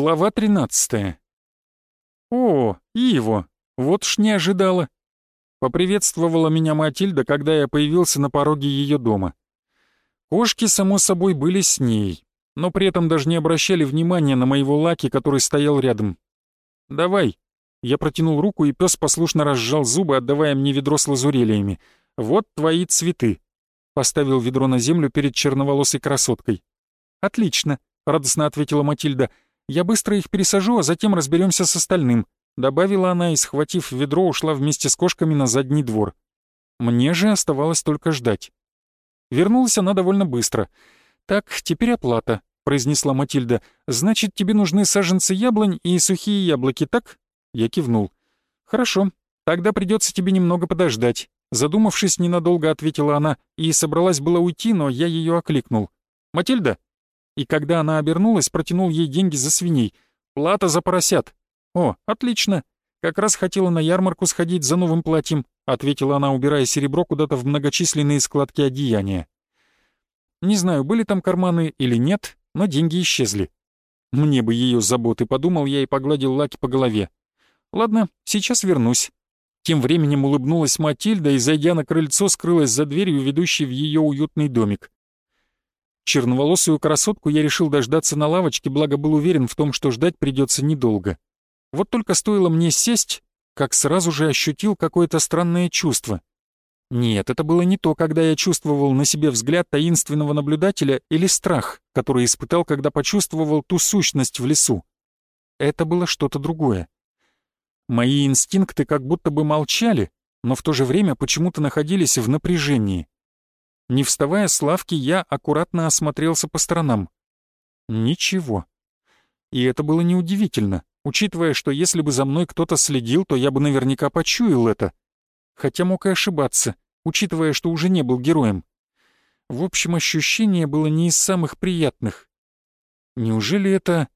Глава 13. О, Иво, вот ж не ожидала. Поприветствовала меня Матильда, когда я появился на пороге ее дома. Кошки, само собой, были с ней, но при этом даже не обращали внимания на моего Лаки, который стоял рядом. «Давай». Я протянул руку, и пес послушно разжал зубы, отдавая мне ведро с лазурелиями. «Вот твои цветы». Поставил ведро на землю перед черноволосой красоткой. «Отлично», — радостно ответила Матильда. «Я быстро их пересажу, а затем разберемся с остальным», — добавила она и, схватив ведро, ушла вместе с кошками на задний двор. Мне же оставалось только ждать. Вернулась она довольно быстро. «Так, теперь оплата», — произнесла Матильда. «Значит, тебе нужны саженцы яблонь и сухие яблоки, так?» Я кивнул. «Хорошо, тогда придется тебе немного подождать». Задумавшись, ненадолго ответила она и собралась было уйти, но я ее окликнул. «Матильда, и когда она обернулась, протянул ей деньги за свиней. «Плата за поросят». «О, отлично. Как раз хотела на ярмарку сходить за новым платьем», ответила она, убирая серебро куда-то в многочисленные складки одеяния. Не знаю, были там карманы или нет, но деньги исчезли. Мне бы ее заботы, подумал я и погладил Лаки по голове. Ладно, сейчас вернусь. Тем временем улыбнулась Матильда и, зайдя на крыльцо, скрылась за дверью, ведущей в ее уютный домик. Черноволосую красотку я решил дождаться на лавочке, благо был уверен в том, что ждать придется недолго. Вот только стоило мне сесть, как сразу же ощутил какое-то странное чувство. Нет, это было не то, когда я чувствовал на себе взгляд таинственного наблюдателя или страх, который испытал, когда почувствовал ту сущность в лесу. Это было что-то другое. Мои инстинкты как будто бы молчали, но в то же время почему-то находились в напряжении. Не вставая с лавки, я аккуратно осмотрелся по сторонам. Ничего. И это было неудивительно, учитывая, что если бы за мной кто-то следил, то я бы наверняка почуял это. Хотя мог и ошибаться, учитывая, что уже не был героем. В общем, ощущение было не из самых приятных. Неужели это...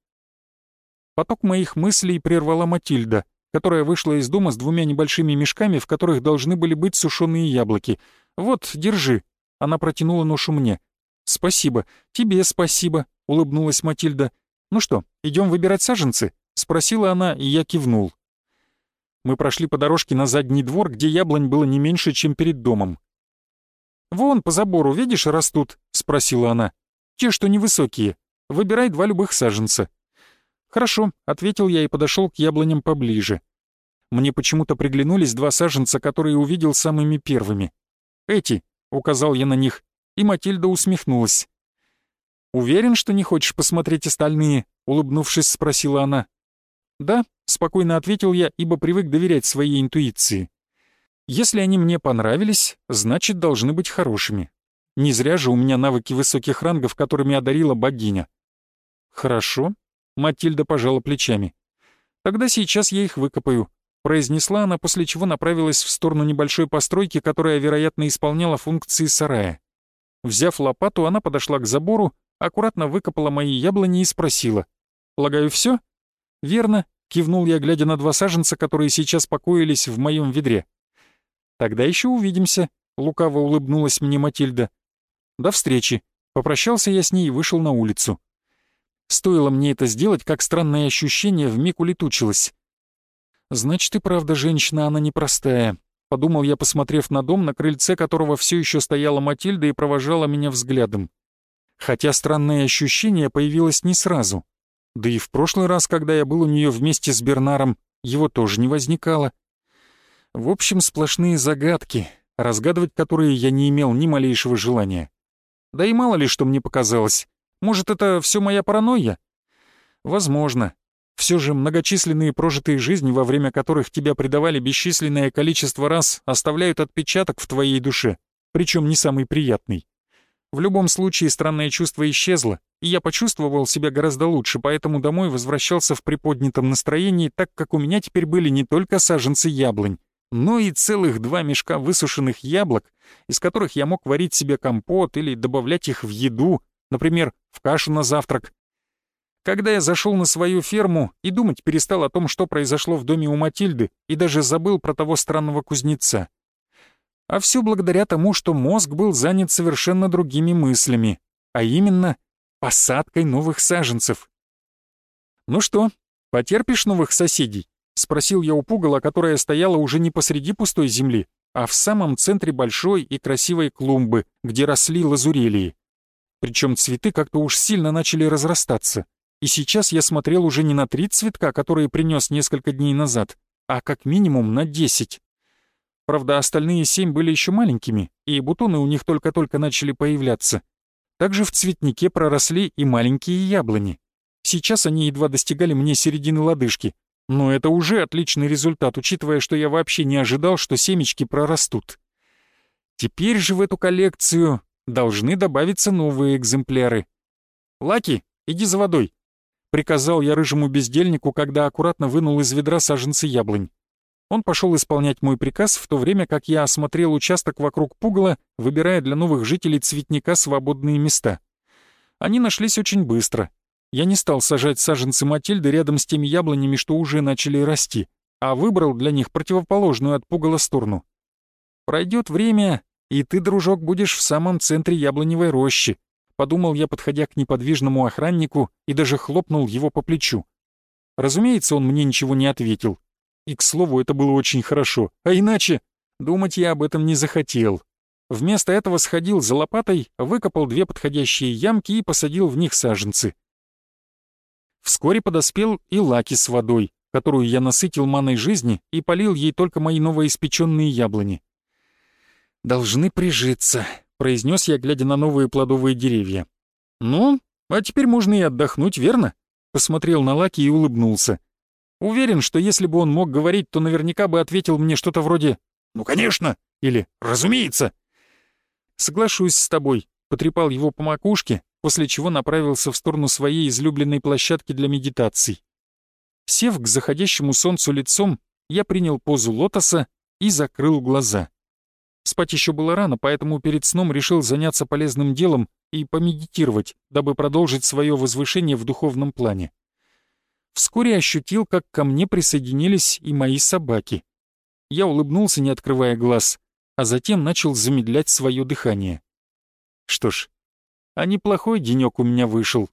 Поток моих мыслей прервала Матильда, которая вышла из дома с двумя небольшими мешками, в которых должны были быть сушеные яблоки. «Вот, держи», она протянула ношу мне. «Спасибо. Тебе спасибо», — улыбнулась Матильда. «Ну что, идем выбирать саженцы?» — спросила она, и я кивнул. Мы прошли по дорожке на задний двор, где яблонь было не меньше, чем перед домом. «Вон по забору, видишь, растут?» — спросила она. «Те, что невысокие. Выбирай два любых саженца». «Хорошо», — ответил я и подошел к яблоням поближе. Мне почему-то приглянулись два саженца, которые увидел самыми первыми. Эти, указал я на них, и Матильда усмехнулась. «Уверен, что не хочешь посмотреть остальные?» — улыбнувшись, спросила она. «Да», — спокойно ответил я, ибо привык доверять своей интуиции. «Если они мне понравились, значит, должны быть хорошими. Не зря же у меня навыки высоких рангов, которыми одарила богиня». «Хорошо», — Матильда пожала плечами. «Тогда сейчас я их выкопаю произнесла она, после чего направилась в сторону небольшой постройки, которая, вероятно, исполняла функции сарая. Взяв лопату, она подошла к забору, аккуратно выкопала мои яблони и спросила. «Полагаю, все?» «Верно», — кивнул я, глядя на два саженца, которые сейчас покоились в моем ведре. «Тогда еще увидимся», — лукаво улыбнулась мне Матильда. «До встречи». Попрощался я с ней и вышел на улицу. Стоило мне это сделать, как странное ощущение вмиг улетучилось. Значит, и правда женщина она непростая. Подумал я, посмотрев на дом, на крыльце которого все еще стояла Матильда и провожала меня взглядом. Хотя странное ощущение появилось не сразу. Да и в прошлый раз, когда я был у нее вместе с Бернаром, его тоже не возникало. В общем, сплошные загадки, разгадывать которые я не имел ни малейшего желания. Да и мало ли что мне показалось. Может, это все моя паранойя? Возможно. Все же многочисленные прожитые жизни, во время которых тебя предавали бесчисленное количество раз, оставляют отпечаток в твоей душе, причем не самый приятный. В любом случае странное чувство исчезло, и я почувствовал себя гораздо лучше, поэтому домой возвращался в приподнятом настроении, так как у меня теперь были не только саженцы яблонь, но и целых два мешка высушенных яблок, из которых я мог варить себе компот или добавлять их в еду, например, в кашу на завтрак, когда я зашел на свою ферму и думать перестал о том, что произошло в доме у Матильды, и даже забыл про того странного кузнеца. А все благодаря тому, что мозг был занят совершенно другими мыслями, а именно посадкой новых саженцев. «Ну что, потерпишь новых соседей?» — спросил я у пугала, которая стояла уже не посреди пустой земли, а в самом центре большой и красивой клумбы, где росли лазурелии. Причем цветы как-то уж сильно начали разрастаться, и сейчас я смотрел уже не на три цветка, которые принес несколько дней назад, а как минимум на десять. Правда, остальные семь были еще маленькими, и бутоны у них только-только начали появляться. Также в цветнике проросли и маленькие яблони. Сейчас они едва достигали мне середины лодыжки, но это уже отличный результат, учитывая, что я вообще не ожидал, что семечки прорастут. Теперь же в эту коллекцию должны добавиться новые экземпляры. «Лаки, иди за водой», — приказал я рыжему бездельнику, когда аккуратно вынул из ведра саженцы яблонь. Он пошел исполнять мой приказ, в то время как я осмотрел участок вокруг пугала, выбирая для новых жителей цветника свободные места. Они нашлись очень быстро, я не стал сажать саженцы Матильды рядом с теми яблонями, что уже начали расти, а выбрал для них противоположную от пугала сторону. Пройдет время, и ты, дружок, будешь в самом центре яблоневой рощи, подумал я, подходя к неподвижному охраннику и даже хлопнул его по плечу. Разумеется, он мне ничего не ответил. И, к слову, это было очень хорошо, а иначе думать я об этом не захотел. Вместо этого сходил за лопатой, выкопал две подходящие ямки и посадил в них саженцы. Вскоре подоспел и Лаки с водой, которую я насытил маной жизни и полил ей только мои новоиспеченные яблони. «Должны прижиться», — произнес я, глядя на новые плодовые деревья. «Ну, а теперь можно и отдохнуть, верно?» Посмотрел на Лаки и улыбнулся. Уверен, что если бы он мог говорить, то наверняка бы ответил мне что-то вроде «Ну, конечно!» или «Разумеется!» «Соглашусь с тобой», — потрепал его по макушке, после чего направился в сторону своей излюбленной площадки для медитаций. Сев к заходящему солнцу лицом, я принял позу лотоса и закрыл глаза. Спать еще было рано, поэтому перед сном решил заняться полезным делом и помедитировать, дабы продолжить свое возвышение в духовном плане. Вскоре ощутил, как ко мне присоединились и мои собаки. Я улыбнулся, не открывая глаз, а затем начал замедлять свое дыхание. Что ж, а неплохой денек у меня вышел.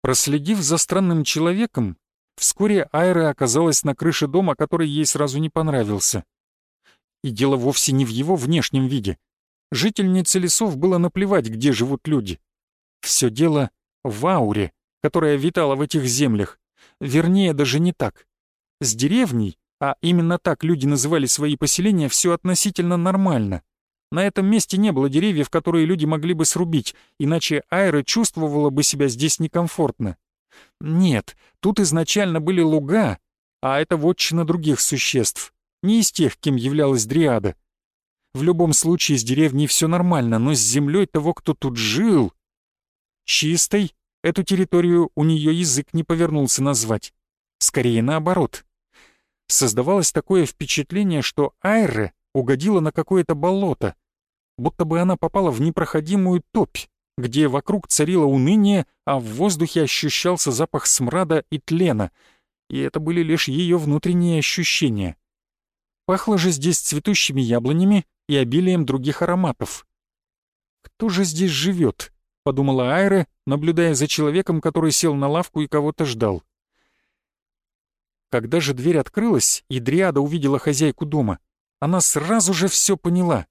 Проследив за странным человеком, вскоре Айра оказалась на крыше дома, который ей сразу не понравился. И дело вовсе не в его внешнем виде. Жительнице лесов было наплевать, где живут люди. Все дело в ауре, которая витала в этих землях. Вернее, даже не так. С деревней, а именно так люди называли свои поселения, все относительно нормально. На этом месте не было деревьев, которые люди могли бы срубить, иначе Айра чувствовала бы себя здесь некомфортно. Нет, тут изначально были луга, а это вотчина других существ, не из тех, кем являлась Дриада. В любом случае с деревней все нормально, но с землей того, кто тут жил... Чистой эту территорию у нее язык не повернулся назвать. Скорее наоборот. Создавалось такое впечатление, что Айре угодила на какое-то болото, будто бы она попала в непроходимую топь, где вокруг царило уныние, а в воздухе ощущался запах смрада и тлена, и это были лишь ее внутренние ощущения. Пахло же здесь цветущими яблонями и обилием других ароматов. «Кто же здесь живет?» — подумала Айра, наблюдая за человеком, который сел на лавку и кого-то ждал. Когда же дверь открылась, и Дриада увидела хозяйку дома, она сразу же все поняла.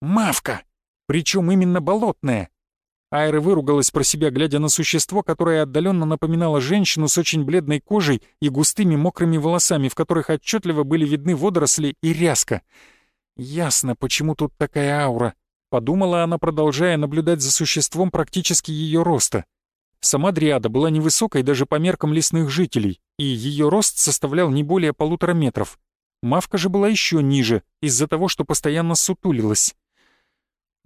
«Мавка! Причем именно болотная!» Айра выругалась про себя, глядя на существо, которое отдаленно напоминало женщину с очень бледной кожей и густыми мокрыми волосами, в которых отчетливо были видны водоросли и ряска. «Ясно, почему тут такая аура», — подумала она, продолжая наблюдать за существом практически ее роста. Сама Дриада была невысокой даже по меркам лесных жителей, и ее рост составлял не более полутора метров. Мавка же была еще ниже, из-за того, что постоянно сутулилась.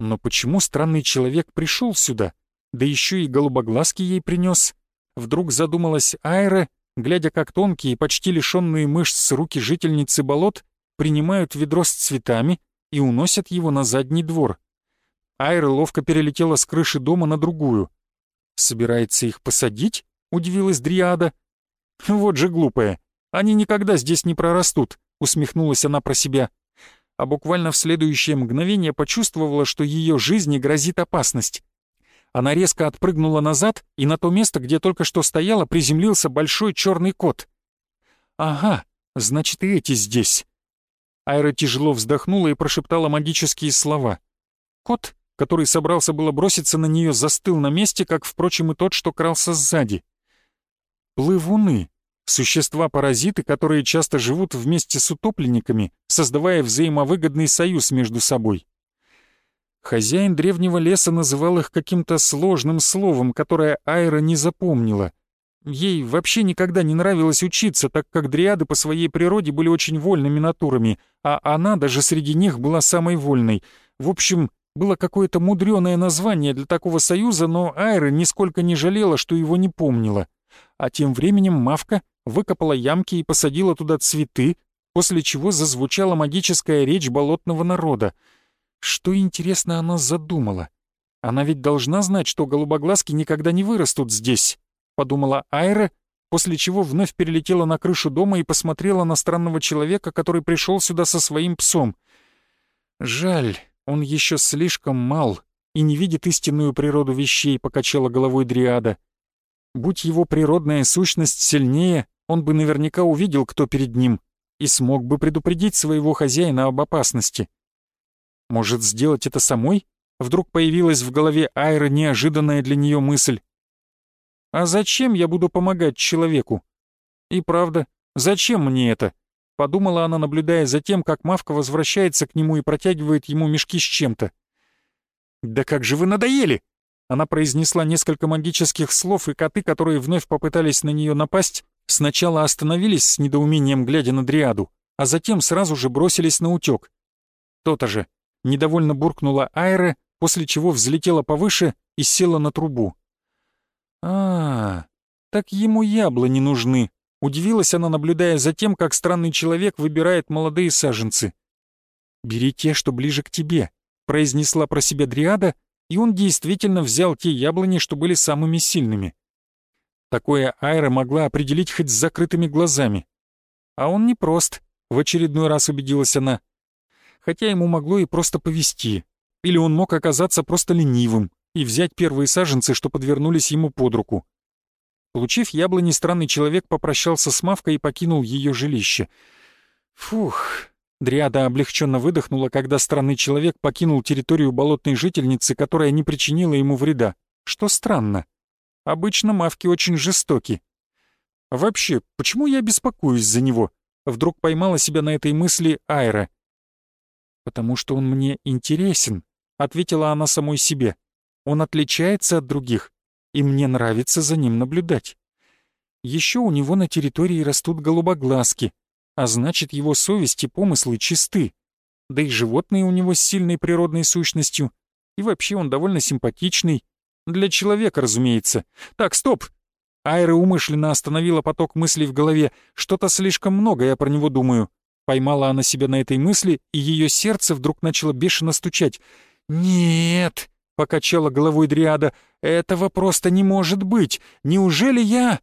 Но почему странный человек пришел сюда? Да еще и голубоглазки ей принес. Вдруг задумалась Айра, глядя, как тонкие, почти лишенные мышц руки жительницы болот принимают ведро с цветами и уносят его на задний двор. Айра ловко перелетела с крыши дома на другую. «Собирается их посадить?» — удивилась Дриада. «Вот же глупая. Они никогда здесь не прорастут усмехнулась она про себя, а буквально в следующее мгновение почувствовала, что ее жизни грозит опасность. Она резко отпрыгнула назад, и на то место, где только что стояла, приземлился большой черный кот. «Ага, значит, и эти здесь». Айра тяжело вздохнула и прошептала магические слова. Кот, который собрался было броситься на нее, застыл на месте, как, впрочем, и тот, что крался сзади. Плывуны. Существа-паразиты, которые часто живут вместе с утопленниками, создавая взаимовыгодный союз между собой. Хозяин древнего леса называл их каким-то сложным словом, которое Айра не запомнила. Ей вообще никогда не нравилось учиться, так как дриады по своей природе были очень вольными натурами, а она даже среди них была самой вольной. В общем, было какое-то мудреное название для такого союза, но Айра нисколько не жалела, что его не помнила. А тем временем Мавка выкопала ямки и посадила туда цветы, после чего зазвучала магическая речь болотного народа. Что, интересно, она задумала? Она ведь должна знать, что голубоглазки никогда не вырастут здесь, подумала Айра, после чего вновь перелетела на крышу дома и посмотрела на странного человека, который пришел сюда со своим псом. Жаль, он еще слишком мал и не видит истинную природу вещей, покачала головой Дриада. Будь его природная сущность сильнее, он бы наверняка увидел, кто перед ним, и смог бы предупредить своего хозяина об опасности. Может, сделать это самой? Вдруг появилась в голове Айры неожиданная для нее мысль. «А зачем я буду помогать человеку?» «И правда, зачем мне это?» Подумала она, наблюдая за тем, как Мавка возвращается к нему и протягивает ему мешки с чем-то. «Да как же вы надоели!» Она произнесла несколько магических слов, и коты, которые вновь попытались на нее напасть, сначала остановились с недоумением, глядя на Дриаду, а затем сразу же бросились на утек. То-то же. Недовольно буркнула Айра, после чего взлетела повыше и села на трубу. а, -а так ему яблони нужны», — удивилась она, наблюдая за тем, как странный человек выбирает молодые саженцы. «Бери те, что ближе к тебе», — произнесла про себя Дриада, и он действительно взял те яблони, что были самыми сильными. Такое Айра могла определить хоть с закрытыми глазами. А он не прост, в очередной раз убедилась она. Хотя ему могло и просто повести. Или он мог оказаться просто ленивым и взять первые саженцы, что подвернулись ему под руку. Получив яблони, странный человек попрощался с Мавкой и покинул ее жилище. Фух, Дриада облегченно выдохнула, когда странный человек покинул территорию болотной жительницы, которая не причинила ему вреда. Что странно. Обычно мавки очень жестоки. Вообще, почему я беспокоюсь за него? Вдруг поймала себя на этой мысли Айра. «Потому что он мне интересен», — ответила она самой себе. «Он отличается от других, и мне нравится за ним наблюдать. Еще у него на территории растут голубоглазки, а значит, его совесть и помыслы чисты. Да и животные у него с сильной природной сущностью. И вообще он довольно симпатичный. Для человека, разумеется. Так, стоп! Айра умышленно остановила поток мыслей в голове. Что-то слишком много я про него думаю. Поймала она себя на этой мысли, и ее сердце вдруг начало бешено стучать. «Нет!» — покачала головой Дриада. «Этого просто не может быть! Неужели я...»